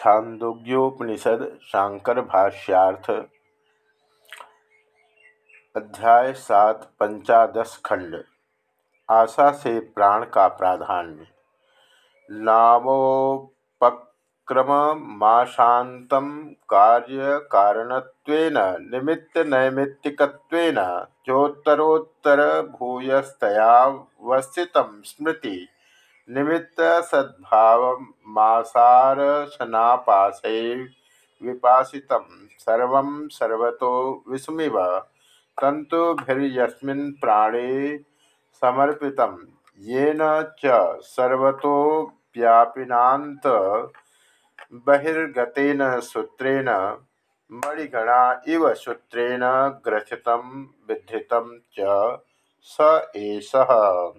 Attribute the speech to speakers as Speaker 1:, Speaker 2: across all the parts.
Speaker 1: छांदोग्योपनिषद शांकर भाष्यार्थ, अध्याय सात, पंचादश खंड। आशा से प्राण का प्राधान्य। नामोपक्रमाशात कार्य कारणत्वेन निमित्त नैमित्तिकत्वेन चोत्तरोत्तर भूयस्तयावस्थित स्मृति। निमित्त सद्भावमासारशनापाशै विपासित सर्व सर्वतो विस्मिव तंतुभिर्यस्मिन् प्राणे समर्पित, येन च सर्वतो व्यापिनान्त बहिर्गतेन सूत्रेण, मणिगणा इव सूत्रेण ग्रथितं विधृतं च स एषः।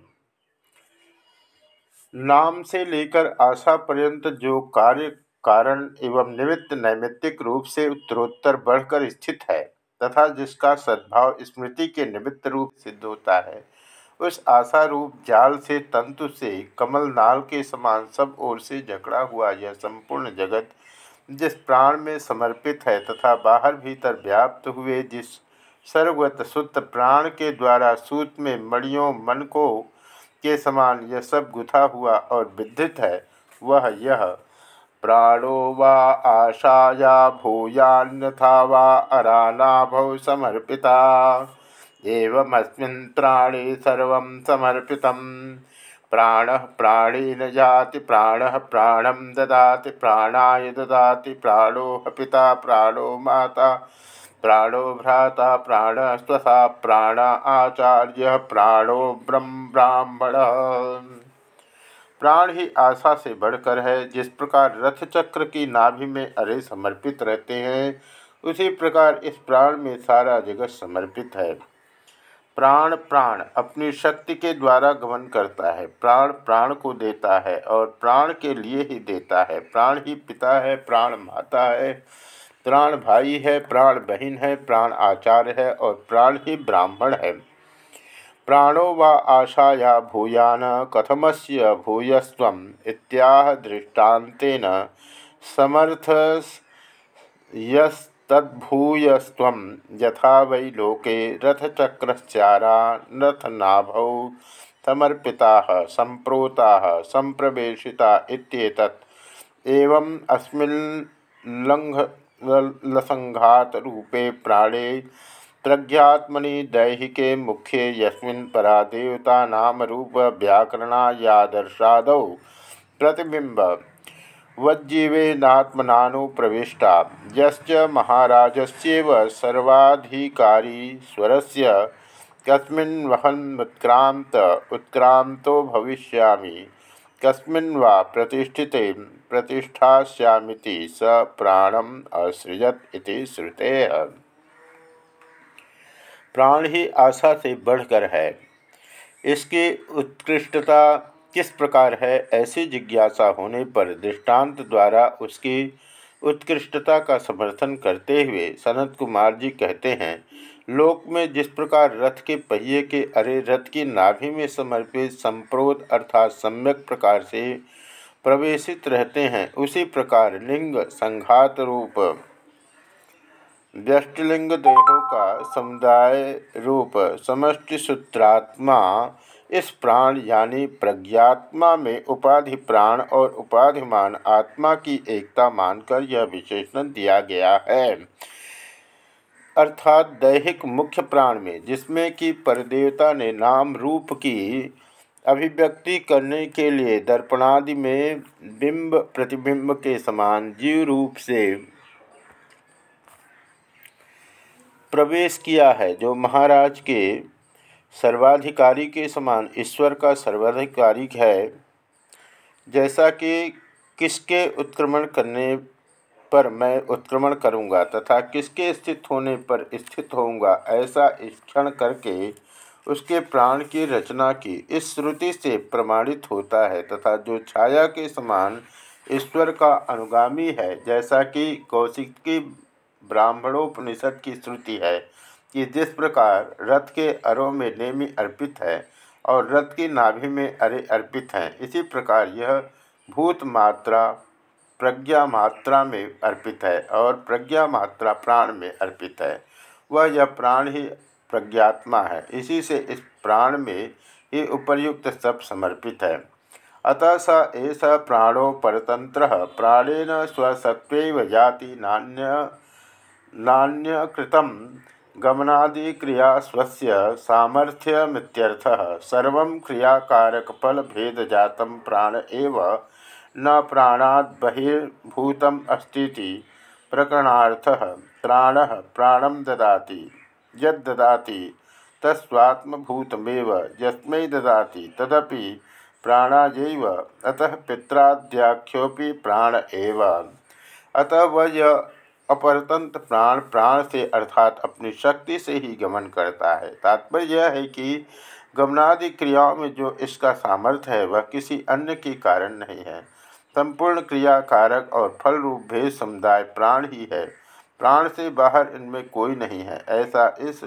Speaker 1: नाम से लेकर आशा पर्यंत जो कार्य, कारण एवं निमित्त नैमित्तिक रूप से उत्तरोत्तर बढ़कर स्थित है तथा जिसका सद्भाव स्मृति के निमित्त रूप सिद्ध होता है, उस आशा रूप जाल से तंतु से कमल नाल के समान सब ओर से जकड़ा हुआ यह संपूर्ण जगत जिस प्राण में समर्पित है तथा बाहर भीतर व्याप्त हुए जिस सर्वगत सुत प्राण के द्वारा सूत में मणियों, मन को के समान यह सब गुथा हुआ और विद्युत है, वह यह, प्राणो वा आशाया भूयान्यथा वा अरानाभौ समर्पिता, एवमस्मिन् प्राणे सर्वं समर्पितं। प्राणः प्राणेन जाति प्राणः प्राणं ददाति, प्राणाय ददाति, प्राणो पिता प्राणो माता। प्राणो भ्राता प्राण स्वसा प्राण आचार्य प्राणो ब्रह्म ब्राह्मण। प्राण ही आशा से बढ़कर है, जिस प्रकार रथ चक्र की नाभि में अरे समर्पित रहते हैं, उसी प्रकार इस प्राण में सारा जगत समर्पित है। प्राण प्राण अपनी शक्ति के द्वारा गमन करता है, प्राण प्राण को देता है और प्राण के लिए ही देता है। प्राण ही पिता है, प्राण माता है। प्राण भाई है, प्राण बहन है, प्राण आचार्य है और प्राण ही ब्राह्मण है। प्राणो व आशाया भूयान, कथमस्य भूयस्व इत्याह दृष्टान्तेन समर्थ यस्तद्भूयस्व यथा वै लोके रथचक्रश्चारा रथनाभौ समर्पिता संप्रोता संप्रवेशिता एवं अस्मिन् लसंघात रूपे प्राणे प्रज्ञात्मनि दैहिके मुख्ये यस्मिन् परा देवता नाम रूप व्याकरणायादर्शादौ प्रतिबिंब वज्जीवेनात्मनानुप्रविष्टा यश्च महाराजस्येव सर्वाधिकारी स्वरस्य। कस्मिन् वहन्मुत्क्रान्त उत्क्रांतो भविष्यामि। कस्मिन् वा प्रतिष्ठिते, प्रतिष्ठास्यामिति स प्राणम असृजत इति श्रुते। प्राण ही आशा से बढ़कर है। इसकी उत्कृष्टता किस प्रकार है, ऐसी जिज्ञासा होने पर दृष्टांत द्वारा उसकी उत्कृष्टता का समर्थन करते हुए सनत कुमार जी कहते हैं लोक में जिस प्रकार रथ के पहिए के, अरे, रथ की नाभि में समर्पित संप्रोत अर्थात सम्यक प्रकार से प्रवेशित रहते हैं, उसी प्रकार लिंग संघात रूप। व्यष्टलिंग देहों का समुदाय रूप, समष्टि सूत्रात्मा, इस प्राण यानी प्रज्ञात्मा में उपाधि प्राण और उपाधिमान आत्मा की एकता मानकर यह विशेषण दिया गया है। अर्थात दैहिक मुख्य प्राण में, जिसमें कि परदेवता ने नाम रूप की अभिव्यक्ति करने के लिए दर्पणादि में बिंब प्रतिबिंब के समान जीव रूप से प्रवेश किया है, जो महाराज के सर्वाधिकारी के समान ईश्वर का सर्वाधिकारी है। जैसा कि किसके उत्क्रमण करने पर मैं उत्क्रमण करूँगा तथा किसके स्थित होने पर स्थित होऊँगा, ऐसा क्षण करके उसके प्राण की रचना की। इस श्रुति से प्रमाणित होता है तथा जो छाया के समान ईश्वर का अनुगामी है, जैसा कि कौशिकी ब्राह्मणोपनिषद की श्रुति है कि जिस प्रकार रथ के अरों में नेमी अर्पित है और रथ की नाभि में अरे अर्पित हैं, इसी प्रकार यह भूत मात्रा प्रज्ञा मात्रा में अर्पित है और प्रज्ञा मात्रा प्राण में अर्पित है। वह यह प्राण ही प्रज्ञात्मा है। इसी से इस प्राण में ही उपर्युक्त सब समर्पित है। अतः स एष प्राणो परतंत्र प्राणेन स्वसत्व जाति नान्य नान्यकृत गमनादिक्रिया स्वस्य सामर्थ्यमित्यर्थः। सर्वं क्रियाकारकफलभेदजातं प्राण एव न प्राणाद् बहिर्भूतम् अस्तीति। प्रकरणार्थः प्राण प्राणं ददाति। यद्ददाति तस्वात्मभूतमेव। यस्मै ददाति, तदपि प्राणाजैव अतः पित्राद्याख्योपि प्राण एव। अतः वह यह अपरतंत्र प्राण प्राण से अर्थात अपनी शक्ति से ही गमन करता है। तात्पर्य यह है कि गमनादि क्रियाओं में जो इसका सामर्थ्य है, वह किसी अन्य के कारण नहीं है। संपूर्ण क्रिया कारक और फल रूप भेद समुदाय प्राण ही है। प्राण से बाहर इनमें कोई नहीं है, ऐसा इस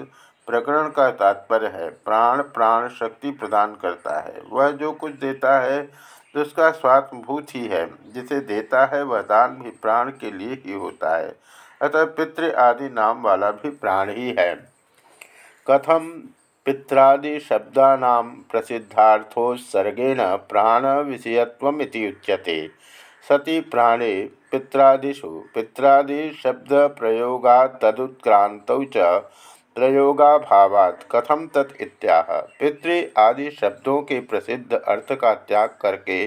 Speaker 1: प्रकरण का तात्पर्य है। प्राण प्राण शक्ति प्रदान करता है। वह जो कुछ देता है, उसका स्वात्मभूत ही है। जिसे देता है, वह दान भी प्राण के लिए ही होता है। अतः पितृ आदि नाम वाला भी प्राण ही है। कथम पित्रादि शब्दा प्रसिद्धार्थोत्सर्गेण प्राण विषयत्वमिति उच्यते सती प्राणे पित्रादिषु पित्रादि शब्द प्रयोगा तदुत्क्रांत प्रयोगाभावात कथम तत् इत्याह। पितृ आदि शब्दों के प्रसिद्ध अर्थ का त्याग करके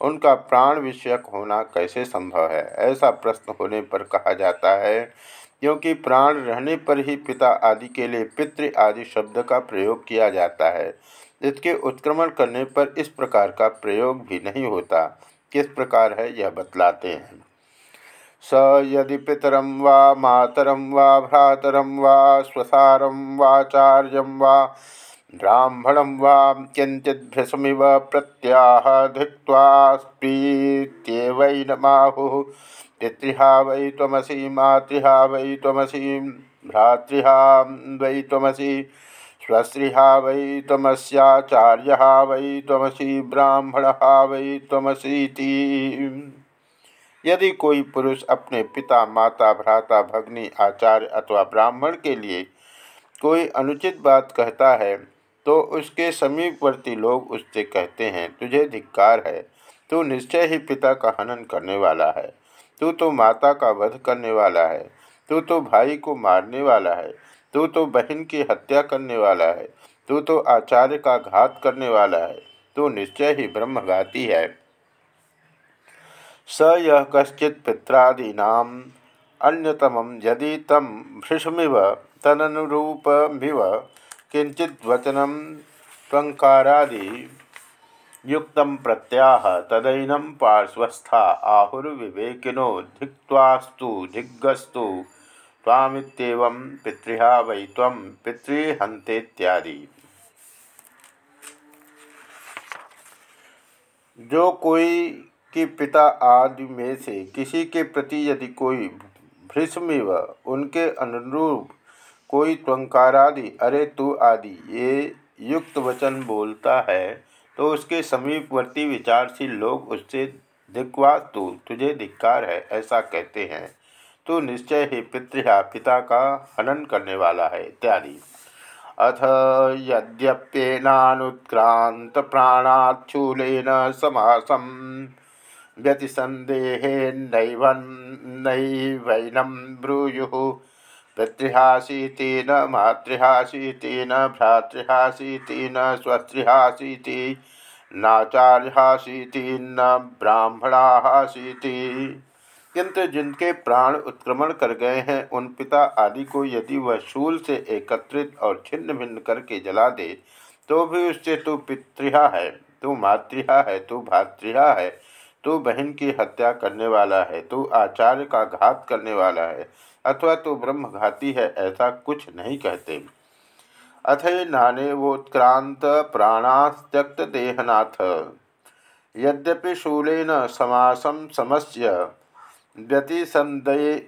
Speaker 1: उनका प्राण विषयक होना कैसे संभव है? ऐसा प्रश्न होने पर कहा जाता है क्योंकि प्राण रहने पर ही पिता आदि के लिए पितृ आदि शब्द का प्रयोग किया जाता है। इसके उत्क्रमण करने पर इस प्रकार का प्रयोग भी नहीं होता। किस प्रकार है, यह बतलाते हैं। स यदि पितरं वा मातरं वा भ्रातरं वा स्वसारं वाचार्यं वा ब्राह्मणं वा किञ्चिद्भृशमिव प्रत्याह धिक्त्वास्पीत्येवैनमाहुः पितृहा वै तमसी मातृहा वै त्वमसि भ्रातृहा वै त्वमसि स्वश्रिहा वै त्वमस्याचार्यः वै त्वमसि ब्राह्मणः वै त्वमसीति यदि कोई पुरुष अपने पिता, माता, भ्राता, भग्नी, आचार्य अथवा ब्राह्मण के लिए कोई अनुचित बात कहता है तो उसके समीपवर्ती लोग उससे कहते हैं, तुझे धिक्कार है, तू निश्चय ही पिता का हनन करने वाला है। तू तो माता का वध करने वाला है। तू तो भाई को मारने वाला है। तू तो बहन की हत्या करने वाला है। तू तो आचार्य का घात करने वाला है। तू निश्चय ही ब्रह्मघाती है। स यह कश्चि पित्रादीना अन्यतम यदि तम भृशमिव तदनुरूपमिव किंचिवचनम त्वंकारादि युक्त प्रत्याह तदैनम पार्श्वस्था आहुर्विवेकिनो धिक्वास्तु धिग्गस्तु तामित्येवं पितृहा वै त्वं पितृहंतेत्यादि जो कोई कि पिता आदि में से किसी के प्रति यदि कोई भृष्मिव, उनके अनुरूप कोई त्वंकारादि, अरे तू आदि, ये युक्त वचन बोलता है तो उसके समीपवर्ती विचारशील लोग उससे धिक्वा तू, तुझे धिक्कार है, ऐसा कहते हैं। तू निश्चय ही पितृहा पिता का हनन करने वाला है, इत्यादि। अथ यद्यप्येनानुत्क्रांत प्राणाच्छूलेन समासम व्यतिसन्देहेन्नैवन्नैवैनं ब्रूयुः पितृहासीति न मातृहासीति न भ्रातृहासीति न स्वस्त्रिहासीति नाचार्यहासीति न ब्राह्मणाहासीति। किंतु जिनके प्राण उत्क्रमण कर गए हैं, उन पिता आदि को यदि वह शूल से एकत्रित और छिन्न भिन्न करके जला दे तो भी उससे तू पितृहा है, तू मातृहा है, तू भातृहा है, तू बहन की हत्या करने वाला है, तू आचार्य का घात करने वाला है अथवा तू ब्रह्मघाती है, ऐसा कुछ नहीं कहते। अथय नाने वोत्क्रांत प्राणास्त्यक्त देहनाथ। यद्यपि शूलेन समासम समस्य व्यतिसंदेहेद्यस्य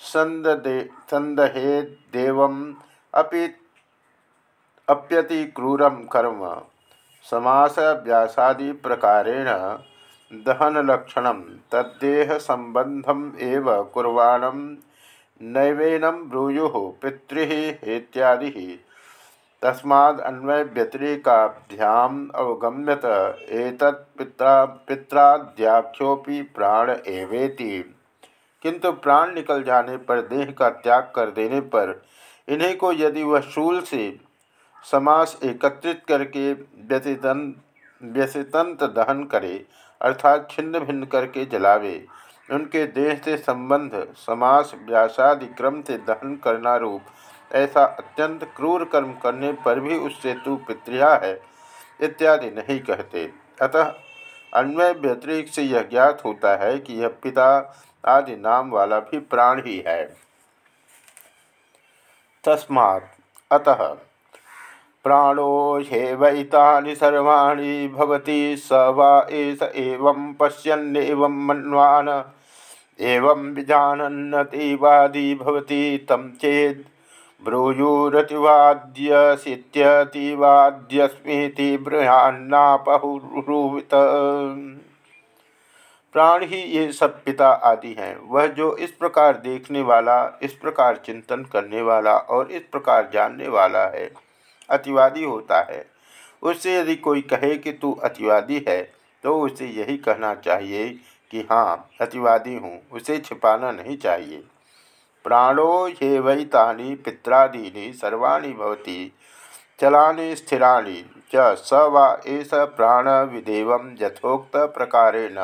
Speaker 1: संदे संदहेदेवम अपि अप्यति क्रूरम कर्म। समास व्यासादि प्रकारेण दहनलक्षण तद्देह संबंधम एव कुर्वाणम नैवेनम ब्रूयु पितृ हेत्यादि तस्मादन्वय व्यतिरेकाभ्याम अवगम्यत एतत् पिता पित्राद्याख्योपि प्राण एवेति। किंतु प्राण निकल जाने पर देह का त्याग कर देने पर इन्हीं को यदि वह शूल से समास एकत्रित करके व्यतितन व्यसितंत दहन करे अर्थात छिन्न भिन्न करके जलावे। उनके देह से संबंध, समास, व्यासादि क्रम से दहन करना रूप, ऐसा अत्यंत क्रूर कर्म करने पर भी उससे तू पितृया है, इत्यादि नहीं कहते। अतः अन्वय व्यतिरिक्त से यह ज्ञात होता है कि यह पिता आदि नाम वाला भी प्राण ही है। तस्मात्। अतः प्राणो ह्येवैतानि सर्वाणि भवति स वा एष एवं पश्यन्नेवं मन्वान्। एवं विजानन्नतिवादी भवति तं चेद् ब्रूयुरतिवाद्यसीत्यतिवाद्यस्मीति बृहान्नापहुरुवित। प्राण ही ये सब पिता आदि हैं, वह जो इस प्रकार देखने वाला, इस प्रकार चिंतन करने वाला और इस प्रकार जानने वाला है अतिवादी होता है। उससे यदि कोई कहे कि तू अतिवादी है तो उसे यही कहना चाहिए कि हाँ अतिवादी हूँ, उसे छिपाना नहीं चाहिए। प्राणो ये वैतानि पित्रादीनि सर्वाणी भवती, चलानि स्थिराणि च स वा एष प्राण विदेव यथोक्त प्रकारेण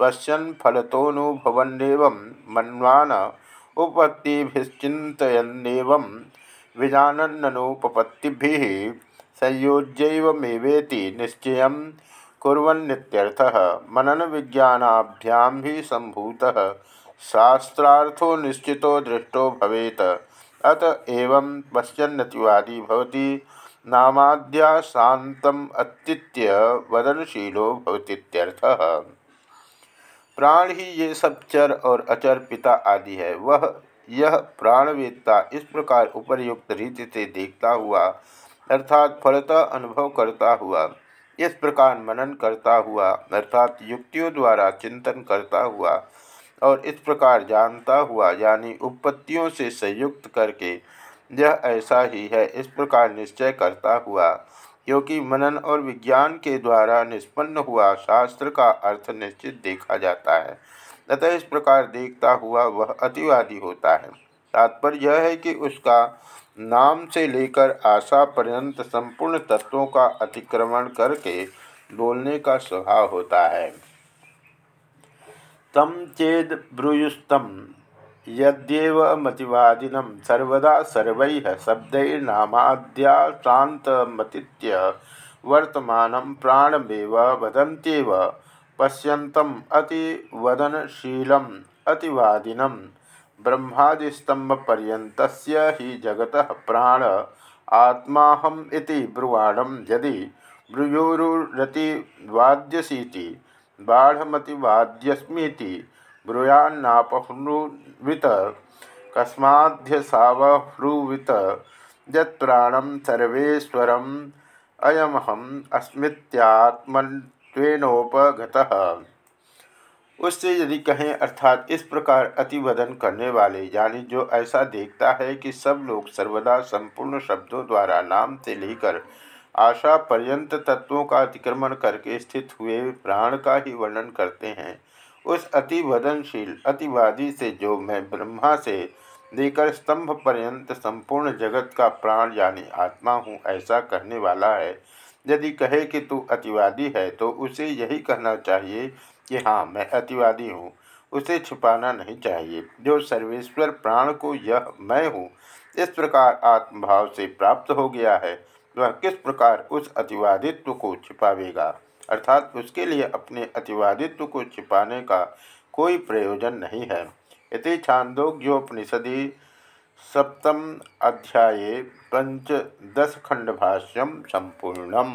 Speaker 1: पश्यन् फलतोनुभवन्नेवं मन्वान उपपत्तिभिश्चिन्तयन्नेवं विजानन्ननुपपत्तिभिः संयोज्यैवमेवेति निश्चयं कुर्वन्नित्यर्थः मनन विज्ञानाभ्यां भी संभूतः शास्त्रार्थो निश्चितो दृष्टो भवेत। अत एवं पश्यन्नतिवादी भवति नामाद्या शांतम अत्तित्य वदनशीलो भवतीत्यर्थः। प्राण ही ये सब चर और अचर पिता आदि है, वह यह प्राणवेदता इस प्रकार उपरयुक्त रीति से देखता हुआ, अर्थात फलता अनुभव करता हुआ, इस प्रकार मनन करता हुआ, अर्थात युक्तियों द्वारा चिंतन करता हुआ और इस प्रकार जानता हुआ, यानी उपपत्तियों से संयुक्त करके, यह ऐसा ही है, इस प्रकार निश्चय करता हुआ, क्योंकि मनन और विज्ञान के द्वारा निष्पन्न हुआ शास्त्र का अर्थ निश्चित देखा जाता है। अतः इस प्रकार देखता हुआ वह अतिवादी होता है। तात्पर्य यह है कि उसका नाम से लेकर आशा पर्यंत संपूर्ण तत्वों का अतिक्रमण करके बोलने का स्वभाव होता है। तम चेद ब्रूयुस्तम, यद्यव मतिवादिनं सर्वदा सर्वैः शब्दैर्नामाद्या शान्तमतीत्य वर्तमानं प्राणमेव वदन्त्येव पश्यन्तम् अतिवदनशीलम् अतिवादिनं ब्रह्मादिस्तम्भपर्यन्तस्य हि जगतः प्राण। आत्माहम् इति ब्रुवाणं यदि ब्रूयोरुरतिवाद्यसीति बाढ़मतिवाद्यस्मीति ब्रूयान्नापह्नुवित कस्माध्यसावह्रुवित यत्प्राणं सर्वेश्वरम् अयमहम अस्मित्यात्मत्वेनोपगतः उससे यदि कहें, अर्थात इस प्रकार अतिवदन करने वाले, यानी जो ऐसा देखता है कि सब लोग सर्वदा संपूर्ण शब्दों द्वारा नाम से लेकर आशा पर्यंत तत्वों का अतिक्रमण करके स्थित हुए प्राण का ही वर्णन करते हैं, उस अतिवदनशील, अतिवादी से जो मैं ब्रह्मा से लेकर स्तंभ पर्यंत संपूर्ण जगत का प्राण, यानी आत्मा हूँ, ऐसा कहने वाला है यदि कहे कि तू अतिवादी है तो उसे यही कहना चाहिए कि हाँ मैं अतिवादी हूँ। उसे छुपाना नहीं चाहिए। जो सर्वेश्वर प्राण को यह मैं हूँ, इस प्रकार आत्मभाव से प्राप्त हो गया है, वह किस प्रकार उस अतिवादित्व को छिपावेगा? अर्थात उसके लिए अपने अतिवादित्व को छिपाने का कोई प्रयोजन नहीं है। इति छांदोग्योपनिषदि सप्तम अध्याये पंचदश खंडभाष्यम संपूर्णम